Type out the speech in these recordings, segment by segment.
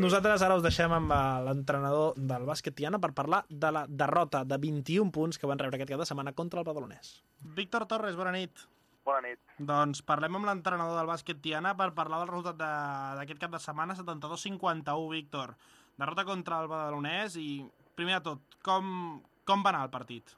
Nosaltres ara us deixem amb eh, l'entrenador del bàsquet Tiana per parlar de la derrota de 21 punts que van rebre aquest cap de setmana contra el Badalonès. Víctor Torres, bona nit. Bona nit. Doncs parlem amb l'entrenador del bàsquet Tiana per parlar del resultat de- d'aquest cap de setmana, 72-51, Víctor. Derrota contra el Badalonès i, primer de tot, com, com va anar el partit?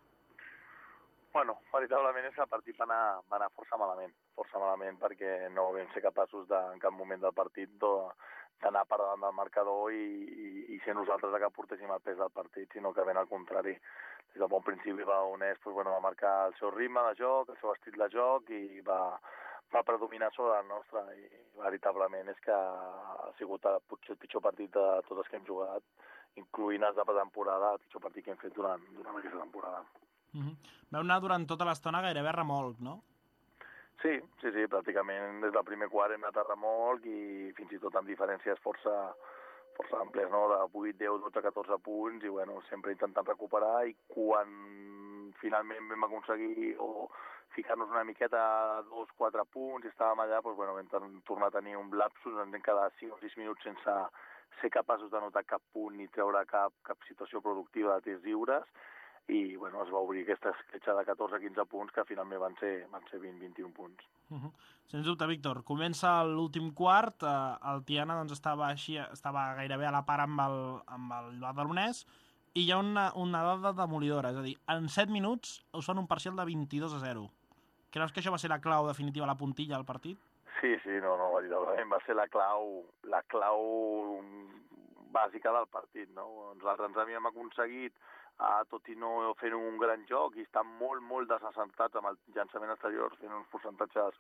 Bueno, veritablement és que el partit va anar, va anar força malament, força malament perquè no vam ser capaços de, en cap moment del partit d'anar per davant del marcador i, i, i ser nosaltres que portéssim el pes del partit, sinó que ben al contrari. Des del bon principi va Onès pues, bueno, va marcar el seu ritme de joc, el seu estil de joc i va, va predominar sobre el nostre i veritablement és que ha sigut potser el pitjor partit de tots els que hem jugat, incloent els de temporada, el pitjor partit que hem fet durant, durant aquesta temporada. Uh -huh. Veu anar durant tota l'estona gairebé remolc, no? Sí, sí, sí, pràcticament des del primer quart hem anat a remolc i fins i tot amb diferències força, força àmplies, no? de 8, 10, 12, 14 punts i bueno, sempre intentant recuperar i quan finalment vam aconseguir o ficar-nos una miqueta a 2, 4 punts i estàvem allà, doncs, bueno, vam tor- tornar a tenir un lapsus, ens hem quedat 5 o 6 minuts sense ser capaços de notar cap punt ni treure cap, cap situació productiva de tirs lliures i bueno, es va obrir aquesta escletxa de 14-15 punts que finalment van ser, van ser 20-21 punts. Uh -huh. Sens dubte, Víctor. Comença l'últim quart, eh, el Tiana doncs, estava, així, estava gairebé a la part amb el, amb el Badalonès, i hi ha una, una dada demolidora, és a dir, en 7 minuts us fan un parcial de 22 a 0. Creus que això va ser la clau definitiva, la puntilla del partit? Sí, sí, no, no, veritablement va ser la clau, la clau bàsica del partit, no? Nosaltres ens havíem aconseguit, uh, tot i no fent un gran joc i estar molt, molt desassentats amb el llançament exterior, fent uns percentatges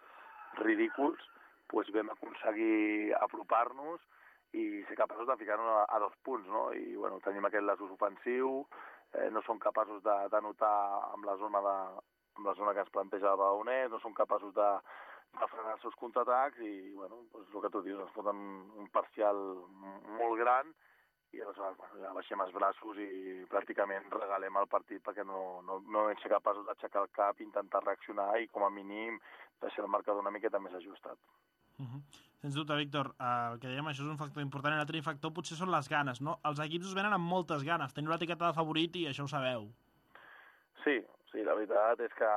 ridículs, doncs vam aconseguir apropar-nos i ser capaços de ficar-nos a, a dos punts, no? I, bueno, tenim aquest lasus ofensiu, eh, no som capaços de, de notar amb la zona de, amb la zona que ens planteja el Baonès, no som capaços de, de frenar els seus contraatacs i, bueno, doncs el que tu dius, ens foten un parcial molt gran i aleshores bueno, ja baixem els braços i pràcticament regalem el partit perquè no, no, no vam ser capaços d'aixecar el cap, intentar reaccionar i com a mínim deixar el marcador una miqueta més ajustat. Uh -huh. Sens dubte, Víctor, el que dèiem, això és un factor important, i l'altre factor potser són les ganes, no? Els equips us venen amb moltes ganes, teniu l'etiqueta de favorit i això ho sabeu. Sí, sí, la veritat és que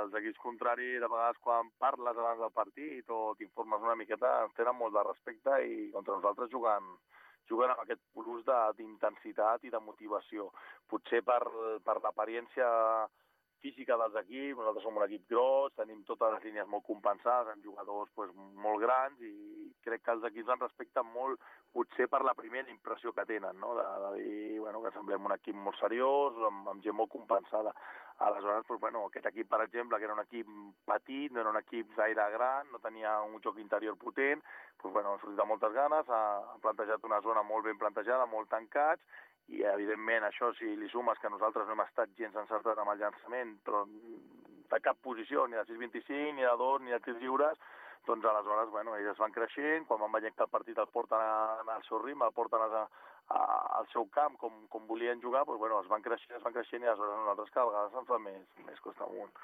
els equips contraris, de vegades quan parles abans del partit o t'informes una miqueta, ens tenen molt de respecte i contra nosaltres juguen, juguen amb aquest plus d'intensitat i de motivació. Potser per, per l'apariència física dels equips, nosaltres som un equip gros, tenim totes les línies molt compensades, amb jugadors pues, molt grans i crec que els equips ens respecten molt, potser per la primera impressió que tenen, no? de, de dir bueno, que semblem un equip molt seriós, amb, amb gent molt compensada. Aleshores, pues, bueno, aquest equip, per exemple, que era un equip petit, no era un equip gaire gran, no tenia un joc interior potent, pues, bueno, han sortit amb moltes ganes, ha, han plantejat una zona molt ben plantejada, molt tancats, i evidentment això si li sumes que nosaltres no hem estat gens encertats amb el llançament, però de cap posició, ni de 6-25, ni de 2, ni de tirs lliures, doncs aleshores, bueno, ells van creixent, quan van veient que el partit el porten al seu ritme, el porten a, a, al seu camp com, com volien jugar, doncs, bueno, es van creixent, es van creixent i aleshores nosaltres cada vegada se'n fa més, més costa amunt.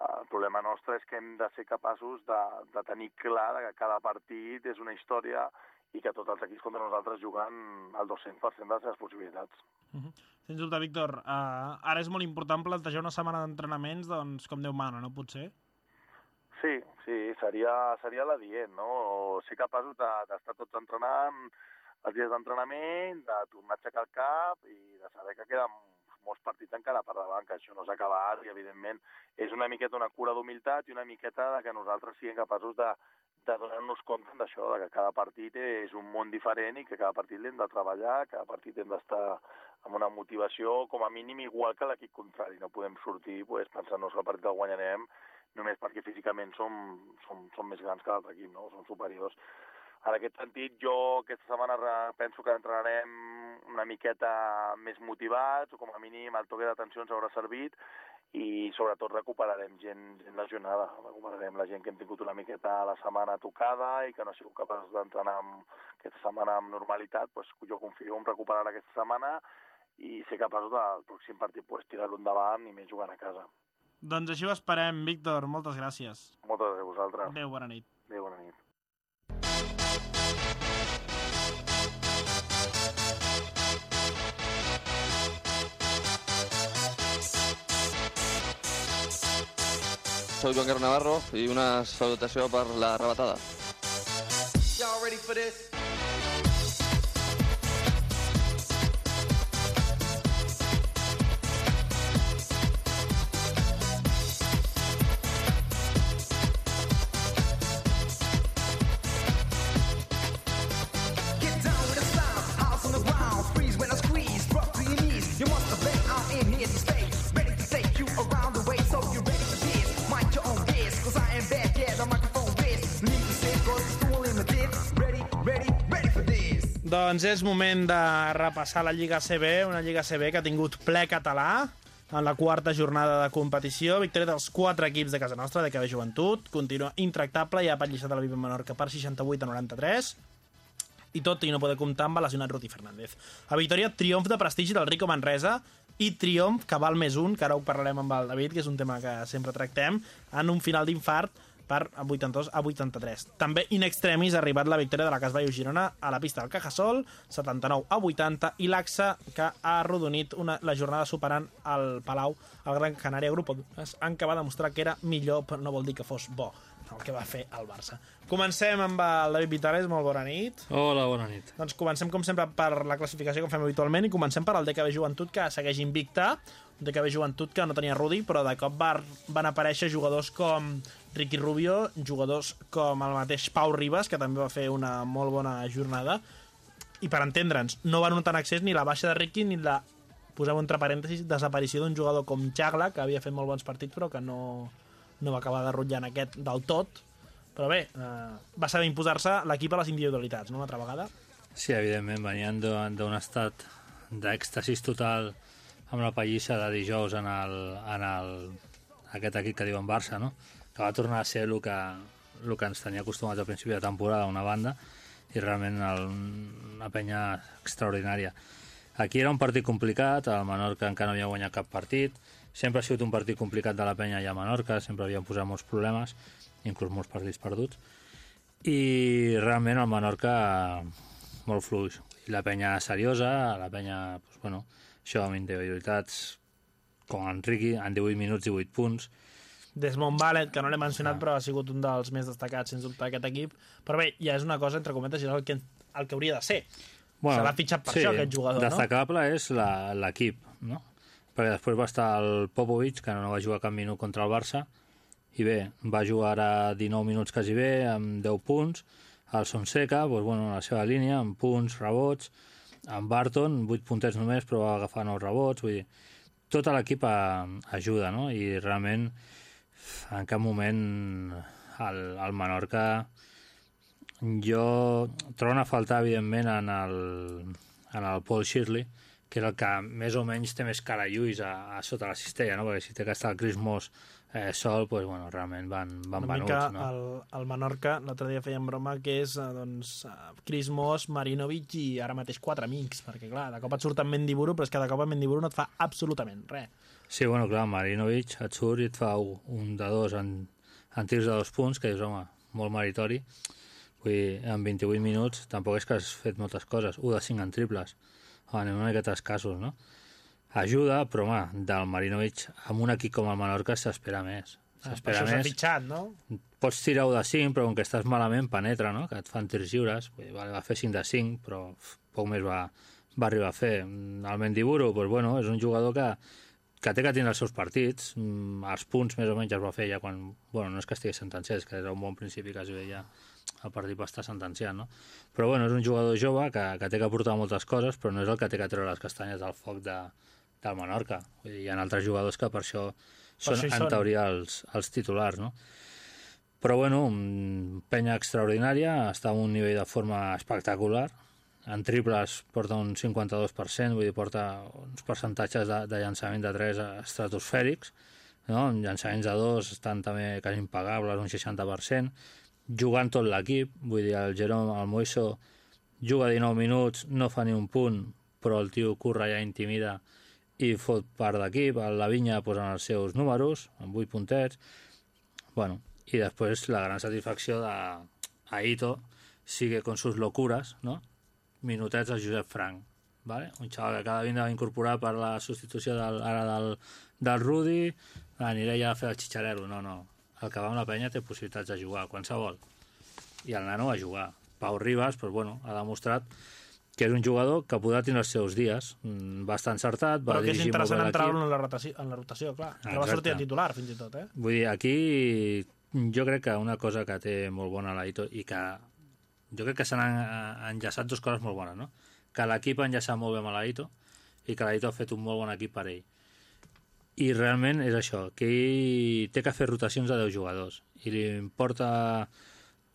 El problema nostre és que hem de ser capaços de, de tenir clar que cada partit és una història i que tots els equips contra nosaltres juguen al 200% de les seves possibilitats. Uh -huh. Sens dubte, Víctor, uh, ara és molt important plantejar una setmana d'entrenaments, doncs, com Déu mana, no? Potser? Sí, sí, seria, seria la dient, no? O ser capaços de- d'estar tots entrenant els dies d'entrenament, de tornar a aixecar el cap i de saber que queden molts partits encara per davant, que això no s'ha acabat i, evidentment, és una miqueta una cura d'humilitat i una miqueta de que nosaltres siguem capaços de, de donar-nos compte d'això, que cada partit és un món diferent i que cada partit l'hem de treballar, cada partit hem d'estar amb una motivació com a mínim igual que l'equip contrari. No podem sortir pues, pensant-nos que el partit el guanyarem només perquè físicament som, som, som més grans que l'altre equip, no? som superiors. En aquest sentit, jo aquesta setmana penso que entrenarem una miqueta més motivats, o com a mínim el toque d'atenció ens haurà servit, i sobretot recuperarem gent, gent lesionada, recuperarem la gent que hem tingut una miqueta a la setmana tocada i que no ha sigut capaç d'entrenar aquesta setmana amb normalitat, doncs jo confio en recuperar aquesta setmana i ser capaços del pròxim partit pues, tirar-lo endavant i més jugant a casa. Doncs així ho esperem, Víctor. Moltes gràcies. Moltes gràcies a vosaltres. Adéu, bona nit. Soy Joan Guerra Navarro y una salutació per la rebatada. Y'all ready for this? Doncs és moment de repassar la Lliga CB, una Lliga CB que ha tingut ple català en la quarta jornada de competició. Victòria dels quatre equips de casa nostra, de KB Joventut. Continua intractable i ha patllisat a la Viva Menorca per 68 a 93 i tot i no poder comptar amb lesionat Ruti Fernández. A Victòria, triomf de prestigi del Rico Manresa i triomf que val més un, que ara ho parlarem amb el David, que és un tema que sempre tractem, en un final d'infart per 82 a 83. També in extremis ha arribat la victòria de la Cas Baio Girona a la pista del Cajasol, 79 a 80, i l'AXA, que ha arrodonit una, la jornada superant el Palau, el Gran Canària Grupo en què va demostrar que era millor, però no vol dir que fos bo el que va fer el Barça. Comencem amb el David Vitales, molt bona nit. Hola, bona nit. Doncs comencem, com sempre, per la classificació que fem habitualment i comencem per al DKB Joventut, que segueix invicta. Un DKB Joventut que no tenia Rudi, però de cop van, van aparèixer jugadors com Ricky Rubio, jugadors com el mateix Pau Ribas, que també va fer una molt bona jornada. I per entendre'ns, no va notar en accés ni la baixa de Ricky ni la, poseu entre parèntesis, desaparició d'un jugador com Chagla, que havia fet molt bons partits però que no, no va acabar de rotllar en aquest del tot. Però bé, eh, va saber imposar-se l'equip a les individualitats, no? Una altra vegada. Sí, evidentment, venien d'un estat d'èxtasis total amb la pallissa de dijous en, el, en el, aquest equip que diuen Barça, no? que va tornar a ser el que, el que ens tenia acostumats al principi de temporada, una banda, i realment el, una penya extraordinària. Aquí era un partit complicat, el Menorca encara no havia guanyat cap partit, sempre ha sigut un partit complicat de la penya i a Menorca, sempre havien posat molts problemes, inclús molts partits perduts, i realment el Menorca molt fluix. I la penya seriosa, la penya, doncs, bueno, això amb individualitats com en Riqui, en 18 minuts i 8 punts, Desmond Ballet, que no l'he mencionat, però ha sigut un dels més destacats, sens dubte, d'aquest equip. Però bé, ja és una cosa, entre cometes, és el que, el que hauria de ser. Bueno, Se l'ha fitxat per sí, això, aquest jugador, destacable és la- l'equip, no? Perquè després va estar el Popovic, que no va jugar cap minut contra el Barça, i bé, va jugar ara 19 minuts quasi bé, amb 10 punts, el Sonseca, doncs, bueno, la seva línia, amb punts, rebots, en Barton, 8 puntets només, però va agafar 9 rebots, vull dir, tot l'equip a- ajuda, no? I realment, en cap moment el, el Menorca jo trobo a faltar, evidentment, en el, en el Paul Shirley, que és el que més o menys té més cara lluís a, a sota la cistella, no? perquè si té que estar el Chris Moss eh, sol, doncs, bueno, realment van, van Una venuts. mica no? el, el Menorca, l'altre dia fèiem broma, que és eh, doncs, eh, Chris Moss, Marinovic i ara mateix quatre amics, perquè clar, de cop et surt en Mendiburu, però és que de cop en Mendiburu no et fa absolutament res. Sí, bueno, clar, Marinovic et surt i et fa un- un de dos en, en tirs de dos punts, que és, home, molt meritori. Vull dir, en 28 minuts tampoc és que has fet moltes coses. 1 de 5 en triples. Anem una miqueta escassos, no? Ajuda, però, home, del Marinovic amb un equip com el Menorca s'espera més. Ah, per S'espera més. fitxat, no? Pots tirar 1 de 5, però com que estàs malament penetra, no? Que et fan tirs lliures. Vale, va fer 5 de 5, però poc més va, va arribar a fer. Mm, El Mendiburu, doncs, bueno, és un jugador que, que té que tindre els seus partits. Mm, Els punts, més o menys, els va fer ja quan... Bueno, no és que estigués sentenciat, és que era un bon principi que es veia el partit va estar sentenciat, no? Però, bueno, és un jugador jove que, que té que aportar moltes coses, però no és el que té que treure les castanyes del foc de, del Menorca. Vull dir, hi ha altres jugadors que per això són, això hi en són. teoria, els, els titulars, no? Però, bueno, penya extraordinària, està en un nivell de forma espectacular. En triples porta un 52%, vull dir, porta uns percentatges de, de llançament de 3 estratosfèrics, no? En llançaments de 2 estan també quasi impagables, un 60%, jugant tot l'equip, vull dir, el Jerome, el Moiso, juga 19 minuts, no fa ni un punt, però el tio curra ja intimida i fot part d'equip, el Lavinya posa els seus números, amb 8 puntets, bueno, i després la gran satisfacció de Aito sigue con sus locuras, no? Minutets a Josep Frank, ¿vale? un xaval que cada vegada va incorporar per la substitució del, ara del, del Rudi, aniré ja a fer el xitxarero, no, no. el que va amb la penya té possibilitats de jugar, qualsevol. I el nano a jugar. Pau Ribas, doncs, bueno, ha demostrat que és un jugador que podrà tenir els seus dies. Mm, Va estar encertat, va Però que és dirigir molt bé interessant entrar l'equip. en la rotació, en la rotació clar. Però va Exacte. sortir de titular, fins i tot, eh? Vull dir, aquí jo crec que una cosa que té molt bona l'Aito i que jo crec que s'han en- enllaçat dues coses molt bones, no? Que l'equip ha enllaçat molt bé amb l'Aito i que l'Aito ha fet un molt bon equip per ell. I realment és això, que ell té que fer rotacions de 10 jugadors i li importa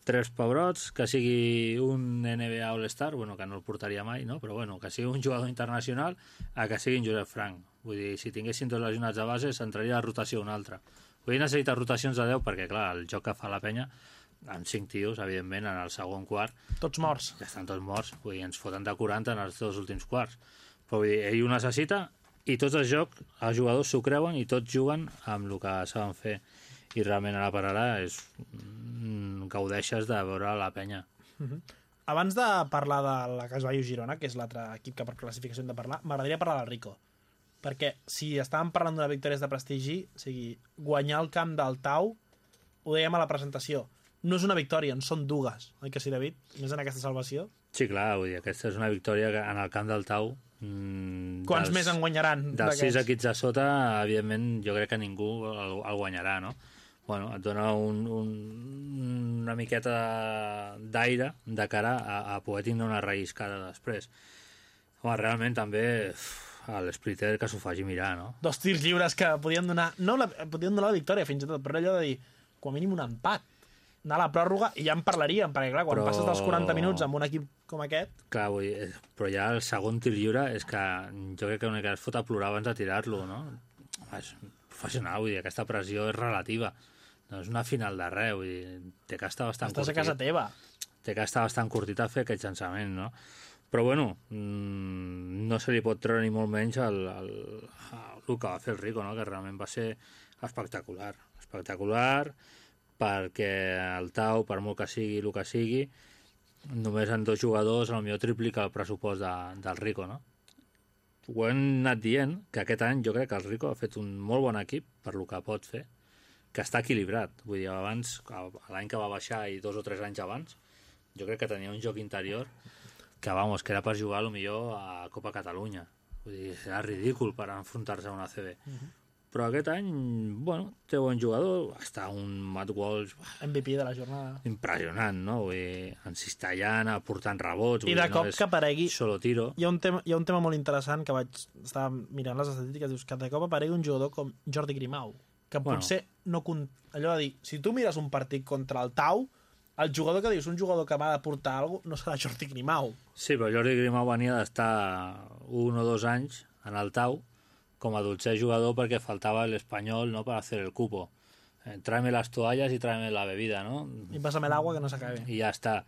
tres pebrots, que sigui un NBA All-Star, bueno, que no el portaria mai, no? però bueno, que sigui un jugador internacional a que sigui un Josep Frank. Vull dir, si tinguessin tots lesionats de base, s'entraria a rotació una altra. Vull dir, necessita rotacions de 10 perquè, clar, el joc que fa la penya, amb 5 tios, evidentment, en el segon quart, Tots morts. ja estan tots morts. Vull dir, ens foten de 40 en els dos últims quarts. Però vull dir, ell ho necessita i tots els jocs, els jugadors s'ho creuen i tots juguen amb el que saben fer. I realment ara per ara és... mm, gaudeixes de veure la penya. Abans de parlar de la Casballo Girona, que és l'altre equip que per classificació hem de parlar, m'agradaria parlar del Rico. Perquè si estàvem parlant d'una victòria de prestigi, o sigui, guanyar el camp del Tau, ho dèiem a la presentació, no és una victòria, en són dues, oi que sí, David? Més en aquesta salvació. Sí, clar, vull dir, aquesta és una victòria que en el camp del Tau... Mm, Quants més en guanyaran Dels sis d'aquests? equips de sota, evidentment, jo crec que ningú el, el guanyarà, no? Bueno, et dona un, un, una miqueta d'aire de cara a, a poder tindre una relliscada després. Home, realment també a l'Splitter que s'ho faci mirar, no? Dos tirs lliures que podien donar... No, la, podien donar la victòria, fins i tot, però allò de dir, com a mínim un empat. Anar a la pròrroga i ja en parlaríem, perquè clar, quan Però- passes dels 40 minuts amb un equip com aquest, Clar, vull dir, eh, però ja el segon tir lliure és que jo crec que una mica es fot a plorar abans de tirar-lo, no? És professional, vull dir, aquesta pressió és relativa. No és una final vull dir, té que estar bastant estàs a casa teva. té que estar bastant curtit a fer aquest llançament, no? Però bueno, mm, no se li pot treure ni molt menys el, el, el que va fer el Rico, no? que realment va ser espectacular. Espectacular perquè el Tau, per molt que sigui el que sigui, només en dos jugadors potser triplica el pressupost de, del Rico, no? Ho hem anat dient, que aquest any jo crec que el Rico ha fet un molt bon equip per lo que pot fer, que està equilibrat. Vull dir, abans, l'any que va baixar i dos o tres anys abans, jo crec que tenia un joc interior que, vamos, que era per jugar a lo millor a Copa Catalunya. Vull dir, era ridícul per enfrontar-se a una CB. Però aquest any, bueno, té bon jugador, està un Matt Walsh MVP de la jornada. impressionant, no? Vull dir, encistallant, aportant rebots... I de dir, cop no és que aparegui... Solo tiro. Hi ha, un tema, hi ha un tema molt interessant que vaig estar mirant les estadístiques, dius que de cop aparegui un jugador com Jordi Grimau, que Bueno. potser no... Allò de dir, si tu mires un partit contra el Tau, el jugador que dius, un jugador que va d'aportar alguna cosa, no serà Jordi Grimau. Sí, però Jordi Grimau venia d'estar un o dos anys en el Tau com a dulce jugador perquè faltava l'espanyol no, per hacer el cupo. Eh, tráeme las toallas y tráeme la bebida, no? I pásame l'aigua que no s'acabi. I ja està.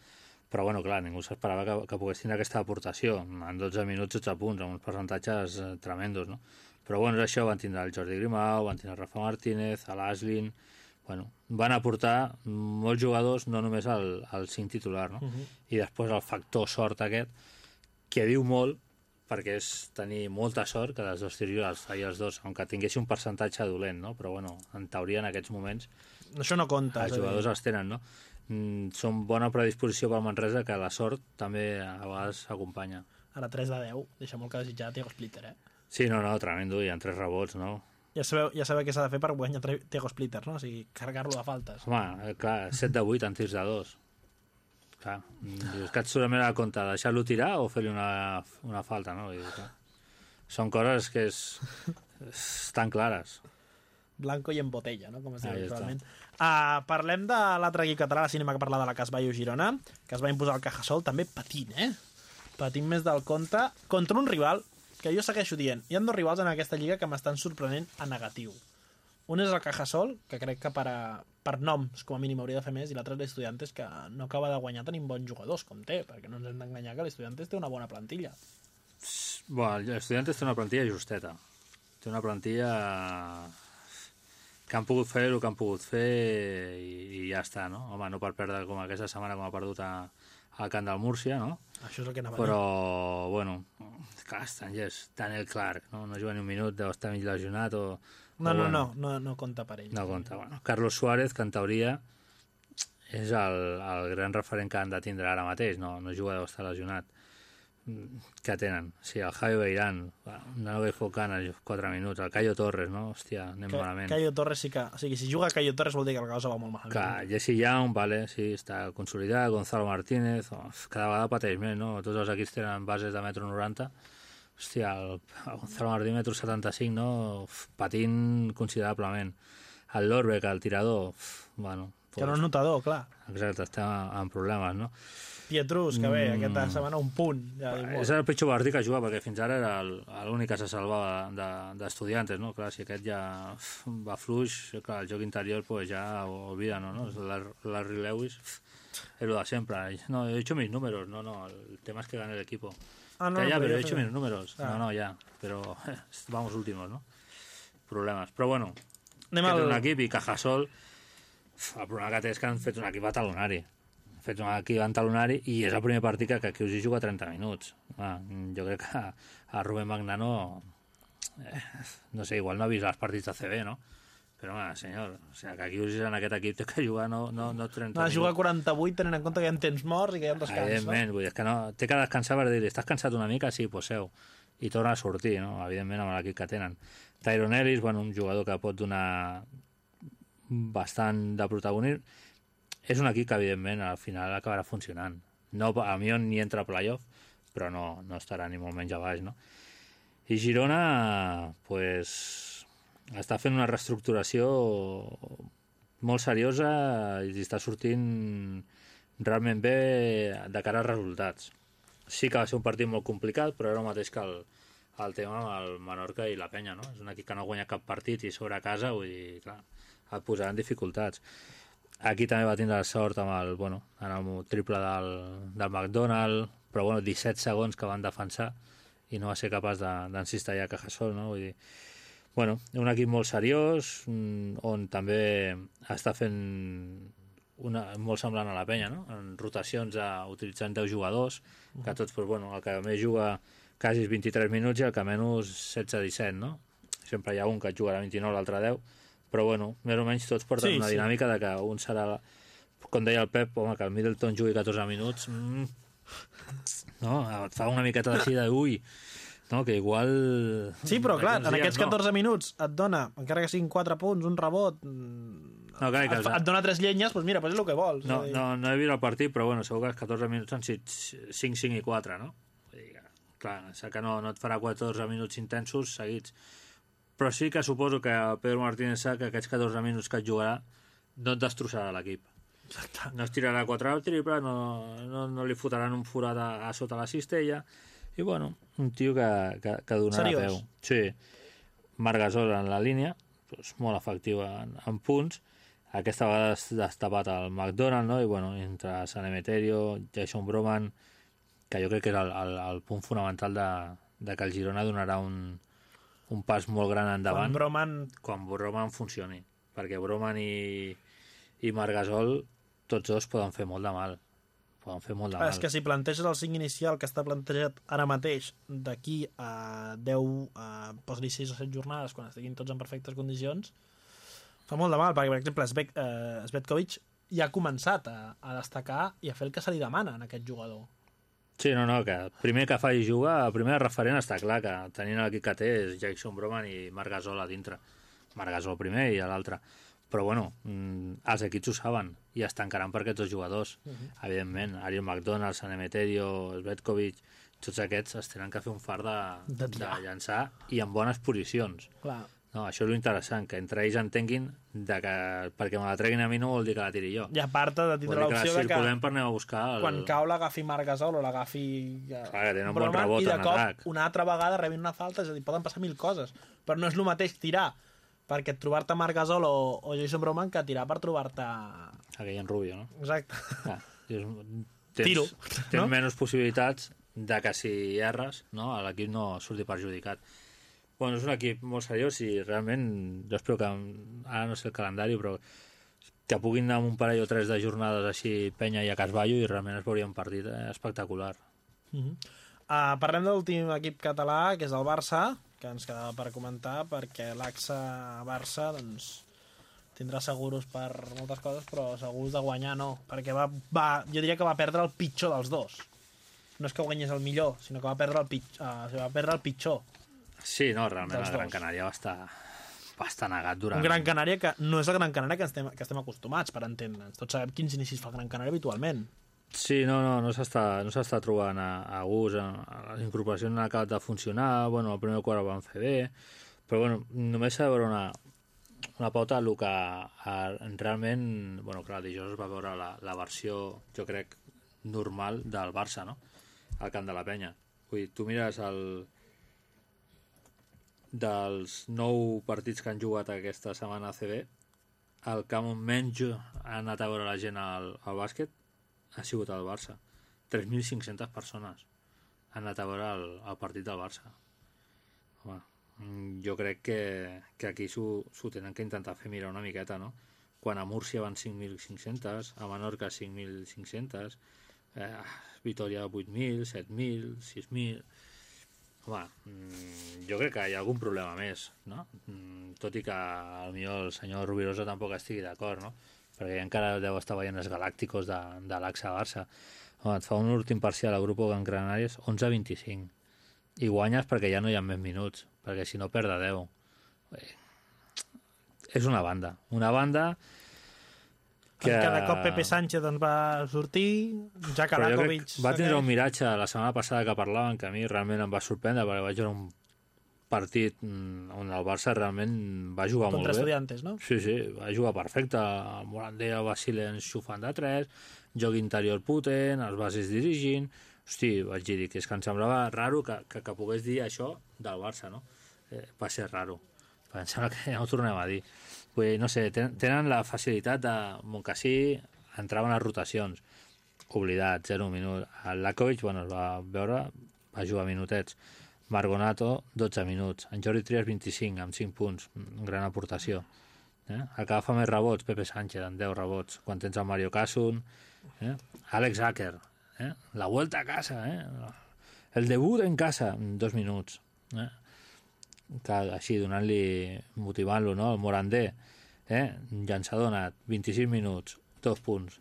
Però, bueno, clar, ningú s'esperava que, que pogués tenir aquesta aportació. En 12 minuts, 12 punts, amb uns percentatges eh, tremendos, no? Però, bueno, això, van tindre el Jordi Grimau, van tindre el Rafa Martínez, l'Aslin... Bueno, van aportar molts jugadors, no només al, al cinc titular, no? Mhm. I després el factor sort aquest, que diu molt, perquè és tenir molta sort que dels dos els feia els dos, aunque tinguessi un percentatge dolent, no? Però, bueno, en teoria, en aquests moments, Això no compta. els a jugadors els tenen, no? Mm, són bona predisposició pel Manresa que la sort també a vegades s'acompanya. Ara 3 de 10, deixa molt que desitjar Thiago Splitter, eh? Sí, no, no, tremendo, hi ha tres rebots, no? Ja sabeu, ja sabeu què s'ha de fer per guanyar Thiago Splitter, no? O sigui, carregar-lo de faltes. Home, eh, clar, 7 de 8 en tirs de 2. Clar, mm, dius que et surt a compte deixar-lo tirar o fer-li una, una falta, no? Dir, clar. Són coses que és, estan clares. Blanco i en botella, no? Com es diu Ahí habitualment. Uh, parlem de l'altre equip català de cinema que parla de la Casballo Girona, que es va imposar el Cajasol, també patint, eh? Patint més del compte, contra un rival que jo segueixo dient. Hi ha dos rivals en aquesta lliga que m'estan sorprenent a negatiu. Un és el Cajasol, que crec que per, a, per noms, com a mínim, hauria de fer més, i l'altre és l'Estudiantes, que no acaba de guanyar tenim bons jugadors, com té, perquè no ens hem d'enganyar que l'Estudiantes té una bona plantilla. Bueno, l'Estudiantes té una plantilla justeta. Té una plantilla que han pogut fer el que han pogut fer i, i ja està, no? Home, no per perdre com aquesta setmana com ha perdut a, al camp del Múrcia, no? Això és el que anava a. Però, bueno, clar, estrangers, Daniel Clark, no, no juga ni un minut, deu estar mig lesionat o... No, o no, bueno, no, no, no compta per ell. No compta, bueno. Carlos Suárez, que en teoria és el, el gran referent que han de tindre ara mateix, no, no juga, deu estar lesionat. Què tenen? Sí, el Javi Beirán, no veig Focana, 4 minuts, el Cayo Torres, no? Hòstia, anem Ca- malament. Cayo Torres sí que... O sigui, si juga Cayo Torres vol dir que la cosa va molt malament. que Jesse Young, vale, sí, està consolidat, Gonzalo Martínez, oh, cada vegada pateix més, no? Tots els equips tenen bases de metro 90. Hòstia, el, el Gonzalo Martínez, metro 75, no? Patint considerablement. El Lorbeck, el tirador, bueno... Que no és notador, clar. Exacte, està en problemes, no? Pietrus, que bé, Mm. aquesta setmana un punt. Ja És el pitjor partit que juga, perquè fins ara era el- l'únic que se salvava de- d'estudiantes, no? Clar, si aquest ja va fluix, clar, el joc interior pues ja olvida, no? no? Lar- Larry Lewis, és lo de siempre. No, he hecho mis números, no, no, el tema es que gane el equipo. Ah, que ya, però pero he hecho mis números. Ah. No, no, ya, pero vamos últimos, ¿no? Problemes. Però bueno, Anem aquest al... un equip i Cajasol el problema que té és que han fet un equip a talonari han fet un equip en talonari i és el primer partit que, que aquí us hi juga 30 minuts ah, jo crec que a Rubén Magnano eh, no sé, igual no ha vist els partits de CB, no? Però, home, senyor, o sigui, que aquí us en aquest equip té que jugar no, no, no 30 No, minuts. 48 tenint en compte que hi ha temps morts i que hi ha un descans. No? Evidentment, vull dir, és que no, té que descansar per dir-li, estàs cansat una mica? Sí, pues seu. I torna a sortir, no? Evidentment, amb l'equip que tenen. Tyron Ellis, bueno, un jugador que pot donar bastant de protagonisme. És un equip que, evidentment, al final acabarà funcionant. No, a mi ni entra a playoff, però no, no estarà ni molt menys a baix, no? I Girona, pues, està fent una reestructuració molt seriosa i està sortint realment bé de cara als resultats. Sí que va ser un partit molt complicat, però era el mateix que el, el tema amb el Menorca i la Penya, no? És un equip que no guanya cap partit i sobre casa, vull dir, clar, et posarà en dificultats. Aquí també va tindre sort amb el, bueno, en el triple del, del McDonald, però bueno, 17 segons que van defensar i no va ser capaç de- d'encistellar de, Cajasol, no? Vull dir, bueno, un equip molt seriós, mm, on també està fent una, molt semblant a la penya, no? En rotacions a, utilitzant 10 jugadors, que tots, pues, bueno, el que més juga quasi 23 minuts i el que menys 16-17, no? Sempre hi ha un que et jugarà 29, l'altre 10, però bueno, més o menys tots porten Sí, una sí. dinàmica de que un serà, com deia el Pep, home, que el Middleton jugui 14 minuts, mm, no? Et fa una miqueta així de, ui, no? que igual... Sí, però clar, en aquests no. 14 minuts et dona, encara que siguin 4 punts, un rebot, mm, No, clar, que et, et dona 3 llenyes, doncs mira, doncs és el que vols. No, no, no he vist el partit, però bueno, segur que els 14 minuts han sigut 5, 5 i 4, no? Vull dir clar, que no, no et farà 14 minuts intensos seguits. Però sí que suposo que Pedro Martínez sap que aquests 14 minuts que et jugarà no et destrossarà l'equip. No es tirarà 4 al triple, no, no, no li fotran un forat a, a sota la cistella. I bueno, un tio que, que, que donarà Seriós. peu. Sí. Marc Gasol en la línia, doncs molt efectiu en, en punts. Aquesta vegada has destapat el McDonald, no? I bueno, entre San Emeterio, Jason Broman, que jo crec que és el, el, el punt fonamental de, de que el Girona donarà un, un pas molt gran endavant Quan Broman... quan Broman funcioni. Perquè Broman i, i Margasol, tots dos poden fer molt de mal. Poden fer molt de mal. és que si planteges el 5 inicial que està plantejat ara mateix d'aquí a 10, a, posa-li 6 o 7 jornades, quan estiguin tots en perfectes condicions, fa molt de mal, perquè, per exemple, Svet, eh, Svetkovic ja ha començat a, a destacar i a fer el que se li demana en aquest jugador. Sí, no, no, que primer que faci jugar, el primer referent està clar que tenint l'equip que té és Jackson Broman i Margasol a dintre. Margasol primer i l'altre. Però bueno, mm, els equips ho saben i es tancaran per aquests dos jugadors. Uh -huh. Evidentment, Ariel McDonald, San Emeterio, Svetkovic, tots aquests es tenen que fer un far de, De de, llançar i en bones posicions. Clar, No, això és interessant, que entre ells entenguin de que perquè me la treguin a mi no vol dir que la tiri jo. i a part de tindre l'opció de que per anar a buscar el... quan cau l'agafi Marc Gasol o l'agafi eh, Clar, que tenen un bon rebot i de cop atac. una altra vegada rebin una falta, és a dir, poden passar mil coses però no és el mateix tirar perquè trobar-te Marc Gasol o, o Jason Broman que tirar per trobar-te Aquell en Rubio, no? exacte Ah, dius, tens, Tiro, tens no? menys possibilitats de que si erres, no, l'equip no surti perjudicat. Bueno, és un equip molt seriós i realment jo espero que, ara no sé el calendari, però que puguin anar amb un parell o tres de jornades així Penya i a Casballo i realment es veuria un partit eh, espectacular. Mhm. Uh, parlem de l'últim equip català, que és el Barça, que ens quedava per comentar, perquè l'Axa-Barça doncs, tindrà seguros per moltes coses, però segurs de guanyar no, perquè va, va, jo diria que va perdre el pitjor dels dos. No és que guanyés el millor, sinó que va perdre el, pitjor, uh, va perdre el pitjor. Sí, no, realment el Gran. Canària va estar, va estar negat durant... Un Gran Canària que no és el Gran Canària que estem, que estem acostumats, per entendre'ns. Tots sabem quins inicis fa el Gran Canària habitualment. Sí, no, no, no s'està no trobant a, a gust, a, les incorporacions han acabat de funcionar, bueno, el primer quart ho van fer bé, però bueno, només s'ha de veure una, una pauta el que a, realment, bueno, clar, dijous es va veure la, la versió, jo crec, normal del Barça, no?, al camp de la penya. Vull dir, tu mires el, dels nou partits que han jugat aquesta setmana a CB, el on menys ha anat a veure la gent al, al bàsquet ha sigut el Barça. 3.500 persones han anat a veure el, el partit del Barça. Home, jo crec que, que aquí s'ho tenen que intentar fer mirar una miqueta, no? Quan a Múrcia van 5.500, a Menorca 5.500, eh, Vitoria 8.000, 7.000, 6.000... Home, mm, jo crec que hi ha algun problema més, no? Mm, Tot i que millor el senyor Rubirosa tampoc estigui d'acord, no? Perquè encara deu estar veient els galàcticos de, de l'Axa Barça. Home, et fa un últim parcial a grup Gran Canàries 11-25. I guanyes perquè ja no hi ha més minuts, perquè si no perd de 10. Eh, És una banda. Una banda Que... Cada cop Pepe Sánchez doncs, va sortir, Jack Arakovic... va tindre un miratge la setmana passada que parlaven que a mi realment em va sorprendre perquè vaig veure un partit mm, on el Barça realment va jugar contra molt bé. estudiantes, no? Sí, sí, va jugar perfecte. El Morandé, el Basile enxufant de 3, joc interior potent, els bases dirigint... Hosti, vaig dir que és que em semblava raro que, que, que pogués dir això del Barça, no? Eh, va ser raro. Em sembla que ja ho tornem a dir. Vull no sé, ten, tenen la facilitat de Montcassí entraven les rotacions. Oblidat, 0 minuts. El Lakovic, bueno, es va veure, va jugar minutets. Margonato, 12 minuts. En Jordi Trias, 25, amb 5 punts. Gran aportació. Eh? El que fa més rebots, Pepe Sánchez, amb 10 rebots. Quan tens el Mario Casun, eh? Alex Acker, eh? la vuelta a casa, eh? el debut en casa, en dos minuts. Eh? Que, així, donant-li, motivant-lo, no? El Morandé, eh? llançador nat, 26 minuts, dos punts.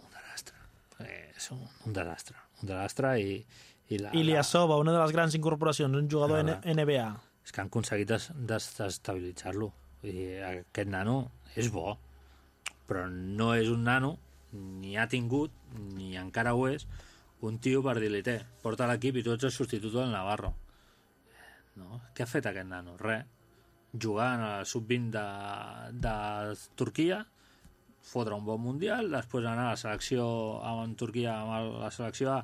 Un desastre. Eh, és un, un desastre. Un desastre i, i la, Ilyasova, una de les grans incorporacions, un jugador. N NBA. és que han aconseguit des- des- desestabilitzar-lo. Aquest nano és bo, però no és un nano, ni ha tingut, ni encara ho és, un tio per dir-li, té, porta l'equip i tu ets el substitut del Navarro. No? Què ha fet aquest nano? Res. Jugant a la sub-20 de, de Turquia, fotre un bon mundial, després anar a la selecció amb Turquia, amb la selecció A,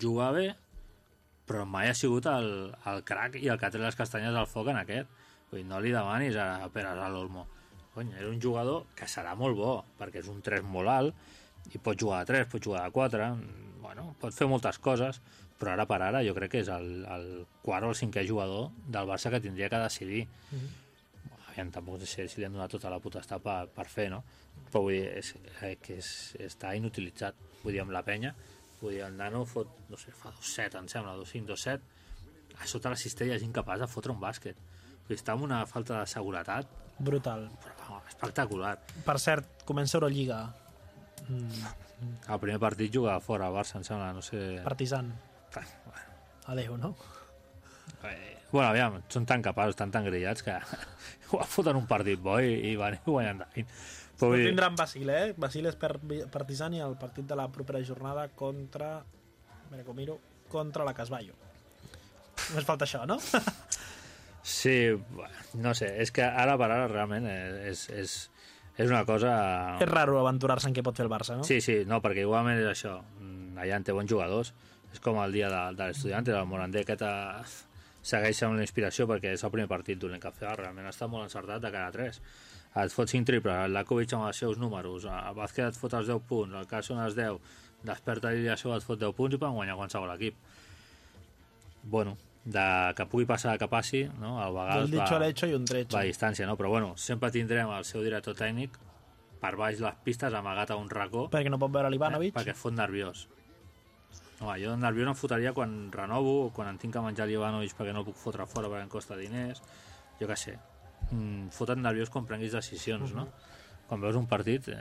jugar bé, però mai ha sigut el, el crac i el que ha tret les castanyes del foc en aquest. Vull dir, no li demanis a Pere a l'Olmo. Cony, era un jugador que serà molt bo, perquè és un 3 molt alt, i pot jugar a 3, pot jugar a 4, bueno, pot fer moltes coses, però ara per ara jo crec que és el, el quart o el cinquè jugador del Barça que tindria que decidir. Mm -hmm. Aviam, tampoc sé si li han donat tota la potestat per, per fer, no? Però vull dir, és, eh, que és, està inutilitzat. Vull dir, amb la penya, vull dir, el nano fot, no sé, fa 2-7, em sembla, 2-5, 2-7, a sota la cistella és incapaç de fotre un bàsquet. Vull dir, està amb una falta de seguretat Brutal. però, espectacular. Per cert, comença Eurolliga. El primer partit jugava fora, Barça, em sembla, no sé... Partisan. Bueno, Adéu, no? eh, bueno, aviam, són tan capaços, tan tan grillats que igual foten un partit bo i, i van guanyant vint. Però No tindran Basile, eh? Basile és per Partisan i el partit de la propera jornada contra... A veure com miro. Contra la Casballo. Només falta això, no? sí, no sé, és que ara per ara realment és, és, és una cosa... és raro aventurar-se en què pot fer el Barça, no? Sí, sí, no, perquè igualment és això. mm, Allà en té bons jugadors. És com el dia de, de l'estudiant, el Morandé, aquest eh, segueix sent una inspiració perquè és el primer partit dolent que fa. Realment està molt encertat de cara a 3. Et fot 5 triples, el Lakovic amb els seus números, el Vázquez et fot els 10 punts, el Carson els 10, desperta l'Iliassó et fot 10 punts i poden guanyar qualsevol equip. Bueno, de que pugui passar que passi, no? el Bagals Del dicho va, al hecho i un trecho. va a distància, no? però bueno, sempre tindrem el seu director tècnic per baix les pistes amagat a un racó Perquè no pot veure l'Ivanovic. perquè et fot nerviós. Home, jo nerviós em fotria quan renovo, quan em tinc que menjar l'Ivanovic perquè no puc fotre fora perquè em costa diners, jo què sé. Mm, fota't nerviós quan prenguis decisions, no? Quan veus un partit, eh,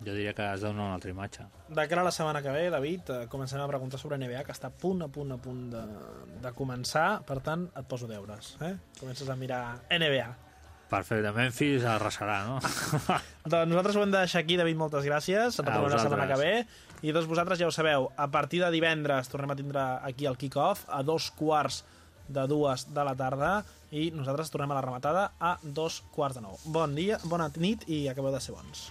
jo diria que has de donar una altra imatge. De cara a la setmana que ve, David, eh, comencem a preguntar sobre NBA, que està a punt, a punt, a punt de, de començar. Per tant, et poso deures. Eh? Comences a mirar NBA. Perfecte, Memphis arrasarà, no? Doncs nosaltres ho hem de deixar aquí, David, moltes gràcies. Retrobem la setmana que ve. I doncs vosaltres ja ho sabeu, a partir de divendres tornem a tindre aquí el kick-off a dos quarts de dues de la tarda i nosaltres tornem a la rematada a dos quarts de nou. Bon dia, bona nit i acabeu de ser bons.